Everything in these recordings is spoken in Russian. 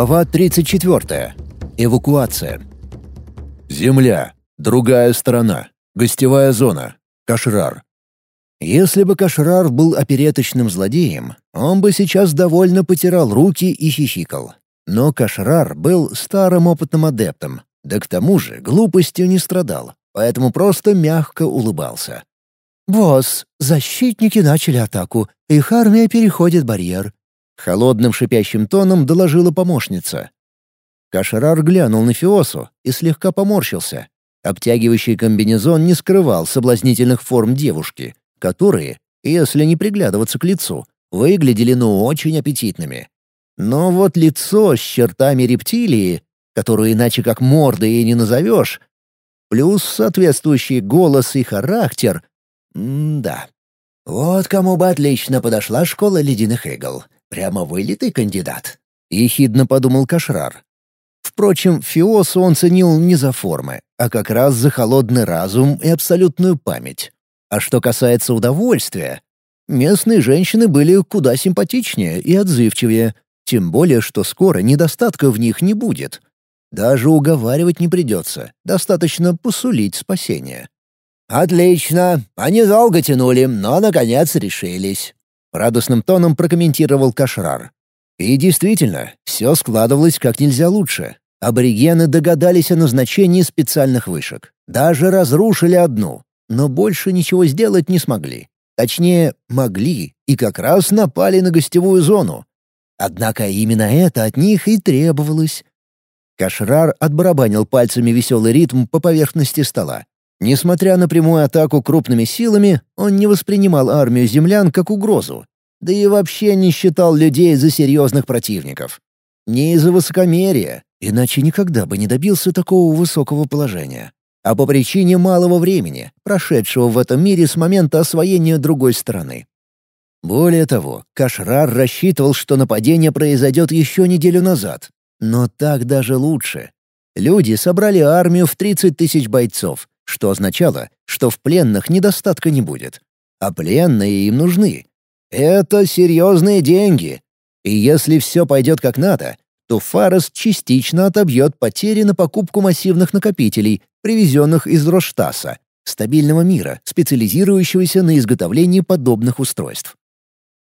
Глава 34. Эвакуация. Земля. Другая сторона. Гостевая зона. Кашрар. Если бы Кашрар был опереточным злодеем, он бы сейчас довольно потирал руки и хихикал. Но Кашрар был старым опытным адептом, да к тому же глупостью не страдал, поэтому просто мягко улыбался. «Босс, защитники начали атаку. Их армия переходит барьер. Холодным шипящим тоном доложила помощница. Кашарар глянул на Фиосу и слегка поморщился. Обтягивающий комбинезон не скрывал соблазнительных форм девушки, которые, если не приглядываться к лицу, выглядели ну очень аппетитными. Но вот лицо с чертами рептилии, которую иначе как мордой и не назовешь, плюс соответствующий голос и характер — да. Вот кому бы отлично подошла школа ледяных игл. Прямо вылитый кандидат. Ехидно подумал Кашрар. Впрочем, Фиосу он ценил не за формы, а как раз за холодный разум и абсолютную память. А что касается удовольствия, местные женщины были куда симпатичнее и отзывчивее, тем более, что скоро недостатка в них не будет. Даже уговаривать не придется, достаточно посулить спасение. «Отлично, они долго тянули, но, наконец, решились. Радостным тоном прокомментировал Кашрар. И действительно, все складывалось как нельзя лучше. Аборигены догадались о назначении специальных вышек. Даже разрушили одну, но больше ничего сделать не смогли. Точнее, могли и как раз напали на гостевую зону. Однако именно это от них и требовалось. Кашрар отбарабанил пальцами веселый ритм по поверхности стола. Несмотря на прямую атаку крупными силами, он не воспринимал армию землян как угрозу, да и вообще не считал людей за серьезных противников. Не из-за высокомерия, иначе никогда бы не добился такого высокого положения, а по причине малого времени, прошедшего в этом мире с момента освоения другой страны. Более того, Кашрар рассчитывал, что нападение произойдет еще неделю назад. Но так даже лучше. Люди собрали армию в 30 тысяч бойцов, что означало, что в пленных недостатка не будет. А пленные им нужны. Это серьезные деньги. И если все пойдет как надо, то Фарес частично отобьет потери на покупку массивных накопителей, привезенных из Роштаса, стабильного мира, специализирующегося на изготовлении подобных устройств.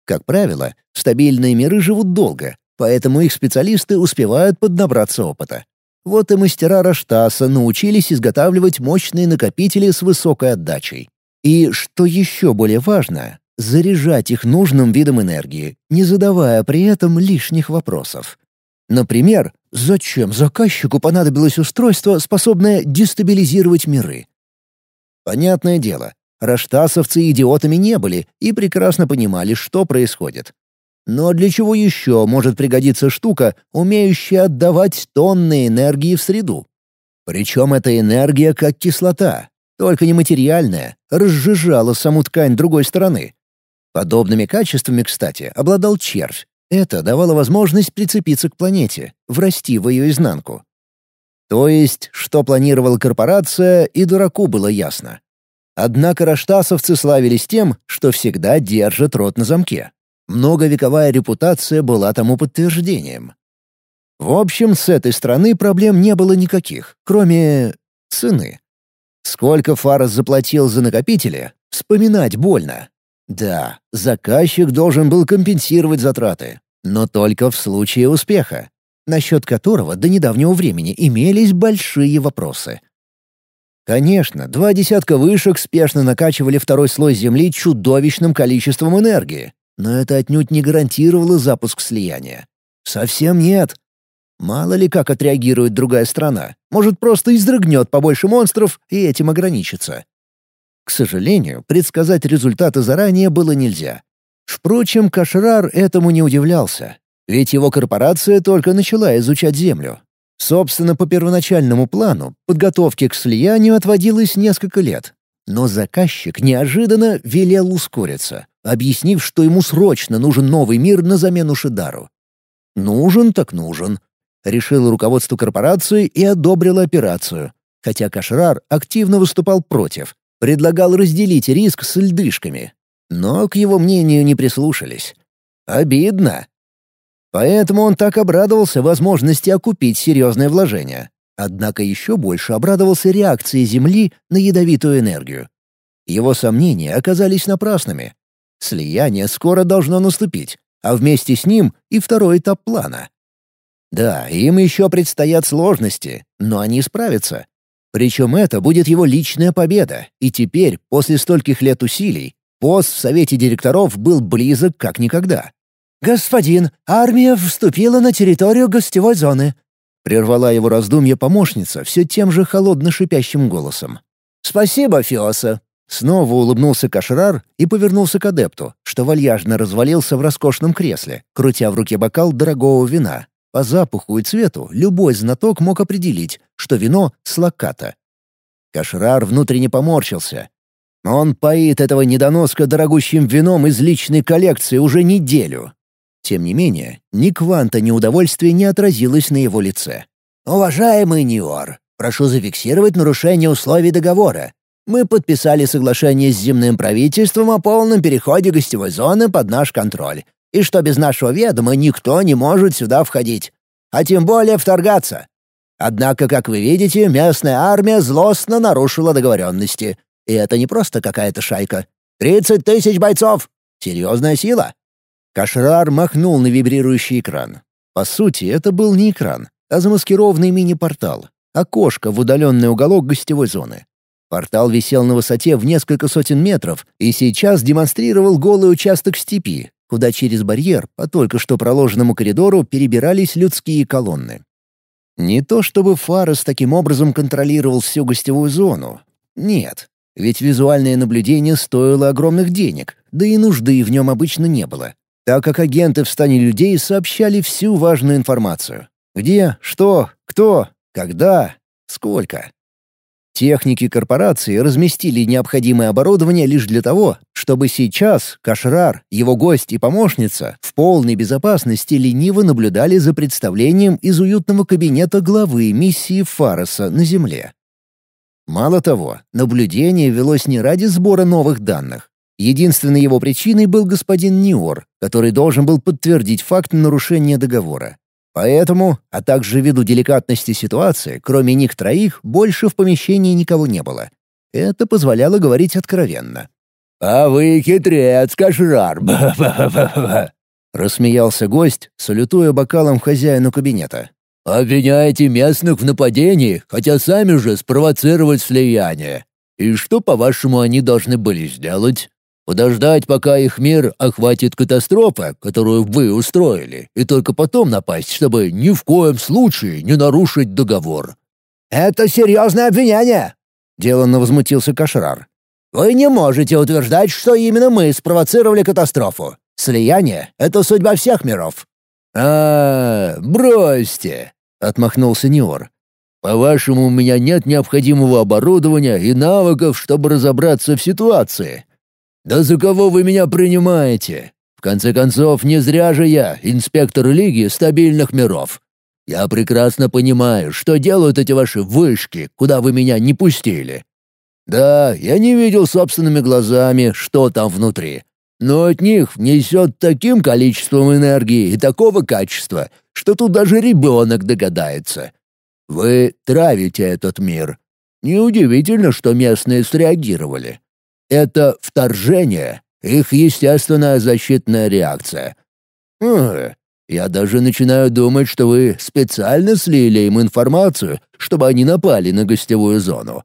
Как правило, стабильные миры живут долго, поэтому их специалисты успевают поднабраться опыта. Вот и мастера Раштаса научились изготавливать мощные накопители с высокой отдачей. И, что еще более важно, заряжать их нужным видом энергии, не задавая при этом лишних вопросов. Например, зачем заказчику понадобилось устройство, способное дестабилизировать миры? Понятное дело, раштасовцы идиотами не были и прекрасно понимали, что происходит. Но для чего еще может пригодиться штука, умеющая отдавать тонны энергии в среду? Причем эта энергия как кислота, только нематериальная, разжижала саму ткань другой стороны. Подобными качествами, кстати, обладал червь. Это давало возможность прицепиться к планете, врасти в ее изнанку. То есть, что планировала корпорация, и дураку было ясно. Однако раштасовцы славились тем, что всегда держат рот на замке. Многовековая репутация была тому подтверждением. В общем, с этой стороны проблем не было никаких, кроме цены. Сколько Фарас заплатил за накопители, вспоминать больно. Да, заказчик должен был компенсировать затраты, но только в случае успеха, насчет которого до недавнего времени имелись большие вопросы. Конечно, два десятка вышек спешно накачивали второй слой Земли чудовищным количеством энергии, но это отнюдь не гарантировало запуск слияния. Совсем нет. Мало ли как отреагирует другая страна. Может, просто изрыгнет побольше монстров и этим ограничится. К сожалению, предсказать результаты заранее было нельзя. Впрочем, Кашрар этому не удивлялся, ведь его корпорация только начала изучать Землю. Собственно, по первоначальному плану подготовки к слиянию отводилось несколько лет. Но заказчик неожиданно велел ускориться объяснив, что ему срочно нужен новый мир на замену Шидару. «Нужен так нужен», — решило руководство корпорации и одобрило операцию, хотя Кашрар активно выступал против, предлагал разделить риск с льдышками. Но к его мнению не прислушались. Обидно. Поэтому он так обрадовался возможности окупить серьезное вложение. Однако еще больше обрадовался реакции Земли на ядовитую энергию. Его сомнения оказались напрасными. Слияние скоро должно наступить, а вместе с ним и второй этап плана. Да, им еще предстоят сложности, но они справятся. Причем это будет его личная победа, и теперь, после стольких лет усилий, пост в Совете директоров был близок как никогда. «Господин, армия вступила на территорию гостевой зоны», Прервала его раздумье помощница все тем же холодно-шипящим голосом. «Спасибо, Фиоса!» Снова улыбнулся Кашрар и повернулся к адепту, что вальяжно развалился в роскошном кресле, крутя в руке бокал дорогого вина. По запаху и цвету любой знаток мог определить, что вино — слаката. Кашрар внутренне поморщился. Он поит этого недоноска дорогущим вином из личной коллекции уже неделю, тем не менее, ни кванта неудовольствия не отразилось на его лице. «Уважаемый Ниор, прошу зафиксировать нарушение условий договора. Мы подписали соглашение с земным правительством о полном переходе гостевой зоны под наш контроль, и что без нашего ведома никто не может сюда входить, а тем более вторгаться. Однако, как вы видите, местная армия злостно нарушила договоренности. И это не просто какая-то шайка. Тридцать тысяч бойцов! Серьезная сила. Кашрар махнул на вибрирующий экран. По сути, это был не экран, а замаскированный мини-портал, окошко в удаленный уголок гостевой зоны. Портал висел на высоте в несколько сотен метров и сейчас демонстрировал голый участок степи, куда через барьер по только что проложенному коридору перебирались людские колонны. Не то чтобы Фарес таким образом контролировал всю гостевую зону. Нет, ведь визуальное наблюдение стоило огромных денег, да и нужды в нем обычно не было так как агенты в стане людей сообщали всю важную информацию. Где, что, кто, когда, сколько. Техники корпорации разместили необходимое оборудование лишь для того, чтобы сейчас Кашрар, его гость и помощница в полной безопасности лениво наблюдали за представлением из уютного кабинета главы миссии Фароса на Земле. Мало того, наблюдение велось не ради сбора новых данных, Единственной его причиной был господин Ниор, который должен был подтвердить факт нарушения договора. Поэтому, а также ввиду деликатности ситуации, кроме них троих, больше в помещении никого не было. Это позволяло говорить откровенно. «А вы хитрец, кошрар!» — рассмеялся гость, салютуя бокалом хозяину кабинета. «Обвиняете местных в нападении, хотя сами же спровоцировать слияние. И что, по-вашему, они должны были сделать?» Подождать, пока их мир охватит катастрофа, которую вы устроили, и только потом напасть, чтобы ни в коем случае не нарушить договор». «Это серьезное обвинение!» — деланно возмутился Кашрар. «Вы не можете утверждать, что именно мы спровоцировали катастрофу. Слияние — это судьба всех миров». «А, бросьте!» — отмахнулся Ниор. «По-вашему, у меня нет необходимого оборудования и навыков, чтобы разобраться в ситуации. «Да за кого вы меня принимаете? В конце концов, не зря же я инспектор Лиги стабильных миров. Я прекрасно понимаю, что делают эти ваши вышки, куда вы меня не пустили. Да, я не видел собственными глазами, что там внутри, но от них несет таким количеством энергии и такого качества, что тут даже ребенок догадается. Вы травите этот мир. Неудивительно, что местные среагировали. Это вторжение, их естественная защитная реакция. Хм, я даже начинаю думать, что вы специально слили им информацию, чтобы они напали на гостевую зону.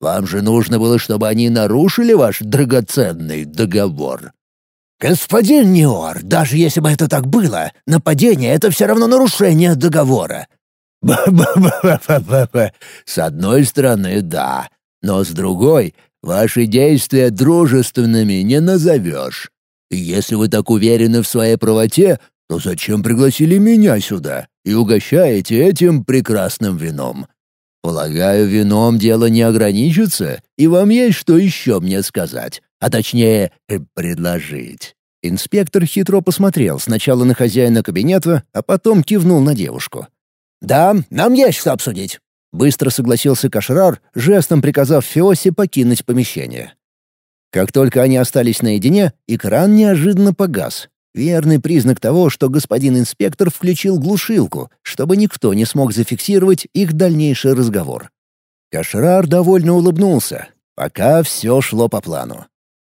Вам же нужно было, чтобы они нарушили ваш драгоценный договор. «Господин Ниор, даже если бы это так было, нападение — это все равно нарушение договора». «Ба-ба-ба-ба-ба-ба! С одной стороны, да, но с другой Ваши действия дружественными не назовешь. И если вы так уверены в своей правоте, то зачем пригласили меня сюда и угощаете этим прекрасным вином? Полагаю, вином дело не ограничится, и вам есть что еще мне сказать, а точнее, э, предложить». Инспектор хитро посмотрел сначала на хозяина кабинета, а потом кивнул на девушку. «Да, нам есть что обсудить. Быстро согласился Кашрар, жестом приказав Феосе покинуть помещение. Как только они остались наедине, экран неожиданно погас. Верный признак того, что господин инспектор включил глушилку, чтобы никто не смог зафиксировать их дальнейший разговор. Кашрар довольно улыбнулся, пока все шло по плану.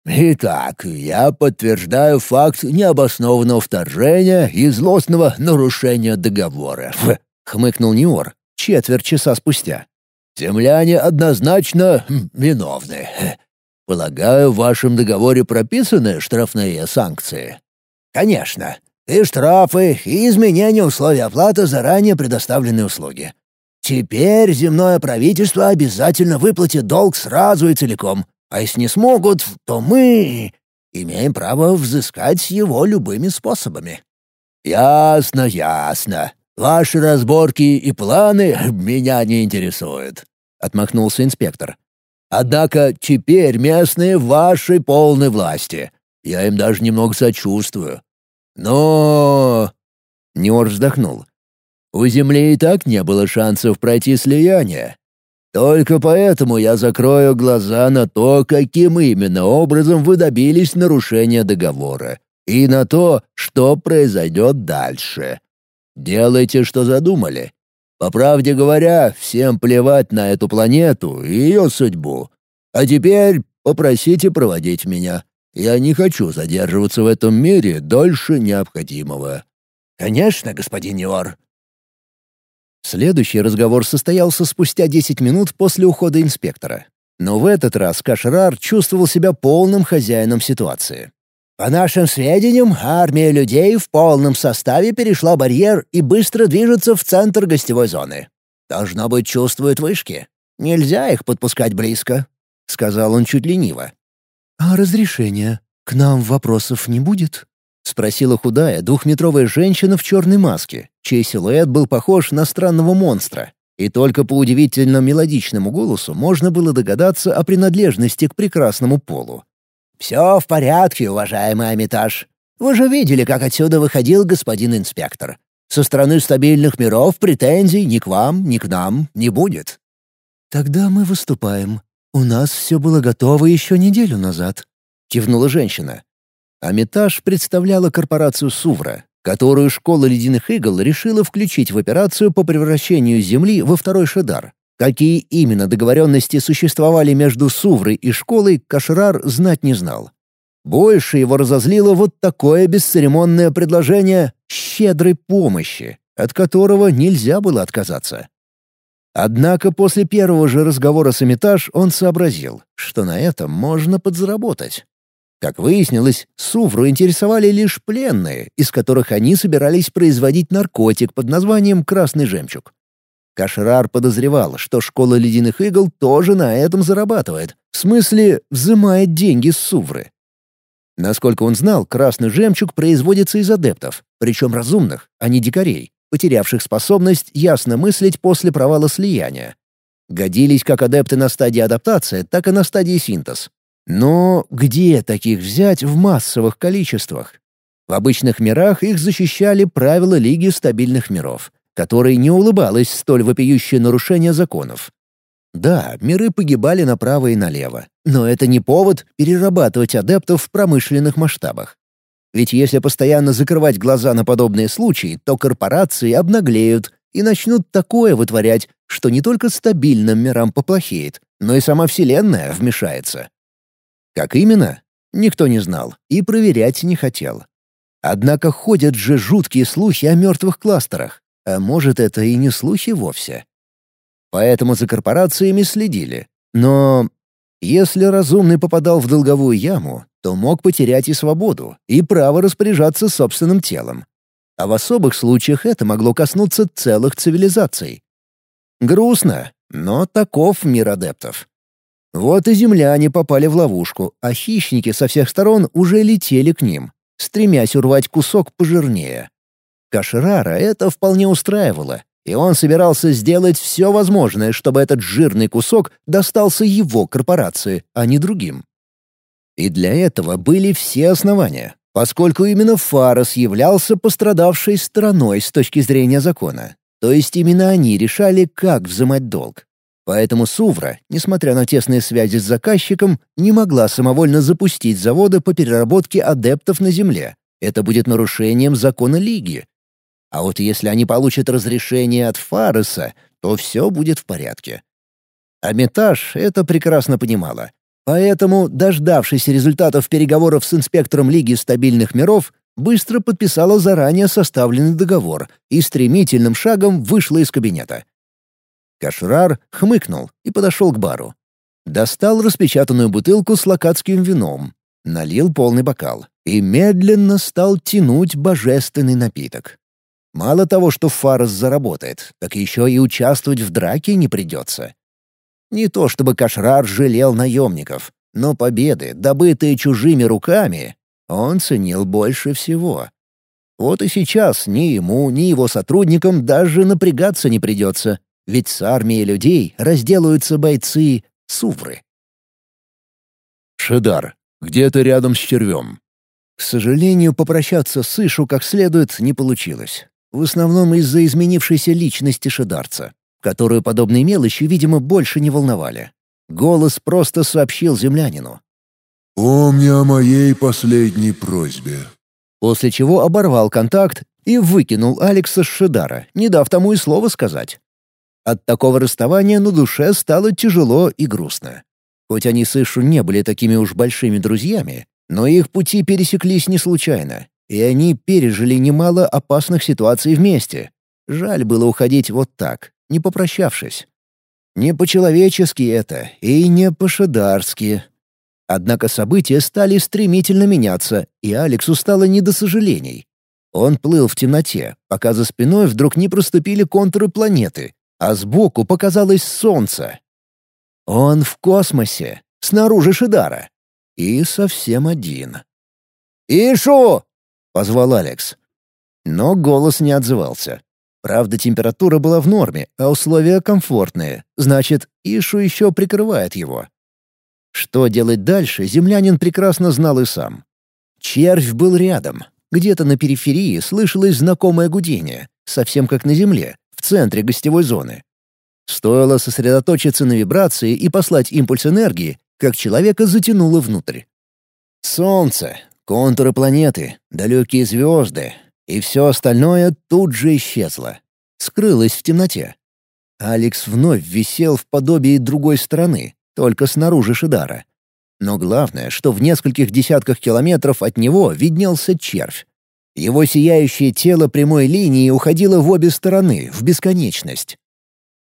«Итак, я подтверждаю факт необоснованного вторжения и злостного нарушения договора», — хмыкнул Ниор четверть часа спустя. «Земляне однозначно виновны. Полагаю, в вашем договоре прописаны штрафные санкции?» «Конечно. И штрафы, и изменение условий оплаты за ранее предоставленные услуги. Теперь земное правительство обязательно выплатит долг сразу и целиком, а если не смогут, то мы имеем право взыскать его любыми способами». «Ясно, ясно. Ваши разборки и планы меня не интересуют», — отмахнулся инспектор. «Однако теперь местные в вашей полной власти. Я им даже немного сочувствую. Но...» Нюр вздохнул. «У Земли и так не было шансов пройти слияние. Только поэтому я закрою глаза на то, каким именно образом вы добились нарушения договора, и на то, что произойдет дальше. Делайте, что задумали. По правде говоря, всем плевать на эту планету и ее судьбу. А теперь попросите проводить меня. Я не хочу задерживаться в этом мире дольше необходимого». «Конечно, господин Ниор». Следующий разговор состоялся спустя 10 минут после ухода инспектора. Но в этот раз Кашрар чувствовал себя полным хозяином ситуации. По нашим сведениям, армия людей в полном составе перешла барьер и быстро движется в центр гостевой зоны. Должно быть, чувствуют вышки. Нельзя их подпускать близко», — сказал он чуть лениво. «А разрешения? К нам вопросов не будет?» — спросила худая двухметровая женщина в черной маске, чей силуэт был похож на странного монстра. И только по удивительно мелодичному голосу можно было догадаться о принадлежности к прекрасному полу. «Все в порядке, уважаемый Амитаж. Вы же видели, как отсюда выходил господин инспектор. Со стороны стабильных миров претензий ни к вам, ни к нам не будет». «Тогда мы выступаем. У нас все было готово еще неделю назад», — кивнула женщина. Амитаж представляла корпорацию «Сувра», которую школа ледяных игл решила включить в операцию по превращению Земли во второй Шедар. Какие именно договоренности существовали между Суврой и школой, Кашрар знать не знал. Больше его разозлило вот такое бесцеремонное предложение щедрой помощи, от которого нельзя было отказаться. Однако после первого же разговора с Эмитаж он сообразил, что на этом можно подзаработать. Как выяснилось, Сувру интересовали лишь пленные, из которых они собирались производить наркотик под названием «красный жемчуг». Кашрар подозревал, что школа ледяных игл тоже на этом зарабатывает, в смысле, взимает деньги с Сувры. Насколько он знал, красный жемчуг производится из адептов, причем разумных, а не дикарей, потерявших способность ясно мыслить после провала слияния. Годились как адепты на стадии адаптации, так и на стадии синтез. Но где таких взять в массовых количествах? В обычных мирах их защищали правила Лиги стабильных миров — которой не улыбалось столь вопиющее нарушение законов. Да, миры погибали направо и налево, но это не повод перерабатывать адептов в промышленных масштабах. Ведь если постоянно закрывать глаза на подобные случаи, то корпорации обнаглеют и начнут такое вытворять, что не только стабильным мирам поплохеет, но и сама Вселенная вмешается. Как именно? Никто не знал и проверять не хотел. Однако ходят же жуткие слухи о мертвых кластерах. А может, это и не слухи вовсе. Поэтому за корпорациями следили. Но если разумный попадал в долговую яму, то мог потерять и свободу, и право распоряжаться собственным телом. А в особых случаях это могло коснуться целых цивилизаций. Грустно, но таков мир адептов. Вот и земляне попали в ловушку, а хищники со всех сторон уже летели к ним, стремясь урвать кусок пожирнее. Кашрара это вполне устраивало, и он собирался сделать все возможное, чтобы этот жирный кусок достался его корпорации, а не другим. И для этого были все основания, поскольку именно Фарос являлся пострадавшей стороной с точки зрения закона. То есть именно они решали, как взимать долг. Поэтому Сувра, несмотря на тесные связи с заказчиком, не могла самовольно запустить заводы по переработке адептов на Земле, Это будет нарушением закона Лиги. А вот если они получат разрешение от Фареса, то все будет в порядке. Амитаж это прекрасно понимала. Поэтому, дождавшись результатов переговоров с инспектором Лиги стабильных миров, быстро подписала заранее составленный договор и стремительным шагом вышла из кабинета. Кашрар хмыкнул и подошел к бару. Достал распечатанную бутылку с локатским вином, налил полный бокал и медленно стал тянуть божественный напиток. Мало того, что Фарс заработает, так еще и участвовать в драке не придется. Не то чтобы Кашрар жалел наемников, но победы, добытые чужими руками, он ценил больше всего. Вот и сейчас ни ему, ни его сотрудникам даже напрягаться не придется, ведь с армией людей разделаются бойцы Сувры. Шедар. Где-то рядом с червем. К сожалению, попрощаться с Ишу как следует не получилось. В основном из-за изменившейся личности шедарца, которую подобные мелочи, видимо, больше не волновали. Голос просто сообщил землянину. «Помни о моей последней просьбе». После чего оборвал контакт и выкинул Алекса с Шедара, не дав тому и слова сказать. От такого расставания на душе стало тяжело и грустно. Хоть они с Ишу не были такими уж большими друзьями, но их пути пересеклись не случайно, и они пережили немало опасных ситуаций вместе. Жаль было уходить вот так, не попрощавшись. Не по-человечески это и не по-шедарски. Однако события стали стремительно меняться, и Алексу стало не до сожалений. Он плыл в темноте, пока за спиной вдруг не проступили контуры планеты, а сбоку показалось солнце. Он в космосе, снаружи Шидара. И совсем один. «Ишу!» — позвал Алекс. Но голос не отзывался. Правда, температура была в норме, а условия комфортные. Значит, Ишу еще прикрывает его. Что делать дальше, землянин прекрасно знал и сам. Червь был рядом. Где-то на периферии слышалось знакомое гудение, совсем как на Земле, центре гостевой зоны. Стоило сосредоточиться на вибрации и послать импульс энергии, как человека затянуло внутрь. Солнце, контуры планеты, далекие звезды и все остальное тут же исчезло. Скрылось в темноте. Алекс вновь висел в подобии другой страны, только снаружи Шидара. Но главное, что в нескольких десятках километров от него виднелся червь. Его сияющее тело прямой линии уходило в обе стороны, в бесконечность.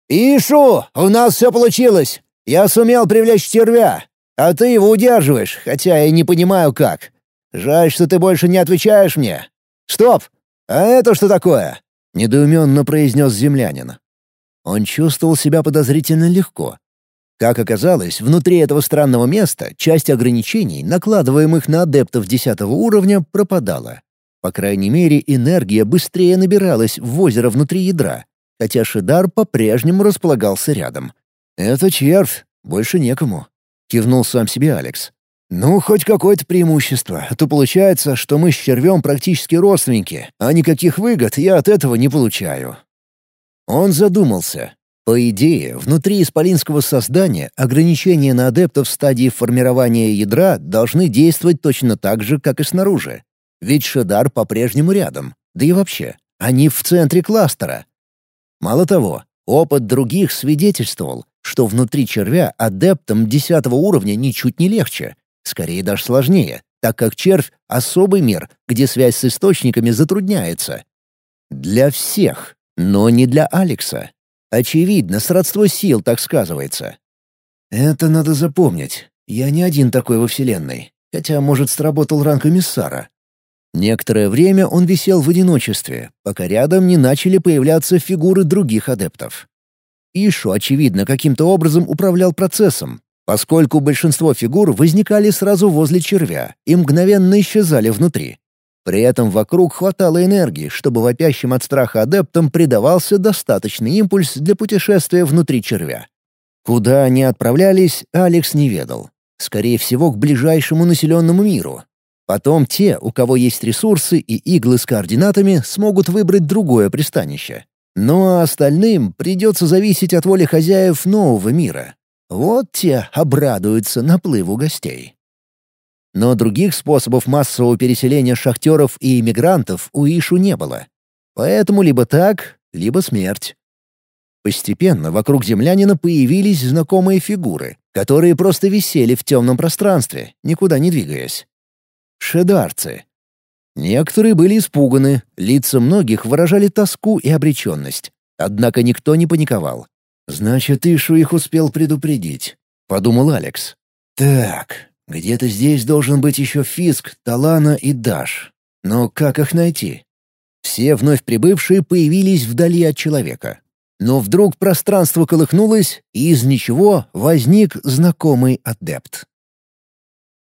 «Ишу, у нас все получилось! Я сумел привлечь червя, а ты его удерживаешь, хотя и не понимаю как. Жаль, что ты больше не отвечаешь мне. Стоп! А это что такое?» — недоуменно произнес землянин. Он чувствовал себя подозрительно легко. Как оказалось, внутри этого странного места часть ограничений, накладываемых на адептов десятого уровня, пропадала. По крайней мере, энергия быстрее набиралась в озеро внутри ядра, хотя Шидар по-прежнему располагался рядом. «Это червь, больше некому», — кивнул сам себе Алекс. «Ну, хоть какое-то преимущество, а то получается, что мы с червем практически родственники, а никаких выгод я от этого не получаю». Он задумался. По идее, внутри исполинского создания ограничения на адептов в стадии формирования ядра должны действовать точно так же, как и снаружи. Ведь Шедар по-прежнему рядом. Да и вообще, они в центре кластера. Мало того, опыт других свидетельствовал, что внутри червя адептам десятого уровня ничуть не легче, скорее даже сложнее, так как червь — особый мир, где связь с источниками затрудняется. Для всех, но не для Алекса. Очевидно, сродство сил так сказывается. Это надо запомнить. Я не один такой во Вселенной. Хотя, может, сработал ранг эмиссара. Некоторое время он висел в одиночестве, пока рядом не начали появляться фигуры других адептов. Ишу, очевидно, каким-то образом управлял процессом, поскольку большинство фигур возникали сразу возле червя и мгновенно исчезали внутри. При этом вокруг хватало энергии, чтобы вопящим от страха адептам придавался достаточный импульс для путешествия внутри червя. Куда они отправлялись, Алекс не ведал. Скорее всего, к ближайшему населенному миру, Потом те, у кого есть ресурсы и иглы с координатами, смогут выбрать другое пристанище. Ну а остальным придется зависеть от воли хозяев нового мира. Вот те обрадуются наплыву гостей. Но других способов массового переселения шахтеров и иммигрантов у Ишу не было. Поэтому либо так, либо смерть. Постепенно вокруг землянина появились знакомые фигуры, которые просто висели в темном пространстве, никуда не двигаясь. Шедарцы. Некоторые были испуганы, лица многих выражали тоску и обреченность. Однако никто не паниковал. «Значит, Ишу их успел предупредить», — подумал Алекс. «Так, где-то здесь должен быть еще Фиск, Талана и Даш. Но как их найти?» Все вновь прибывшие появились вдали от человека. Но вдруг пространство колыхнулось, и из ничего возник знакомый адепт.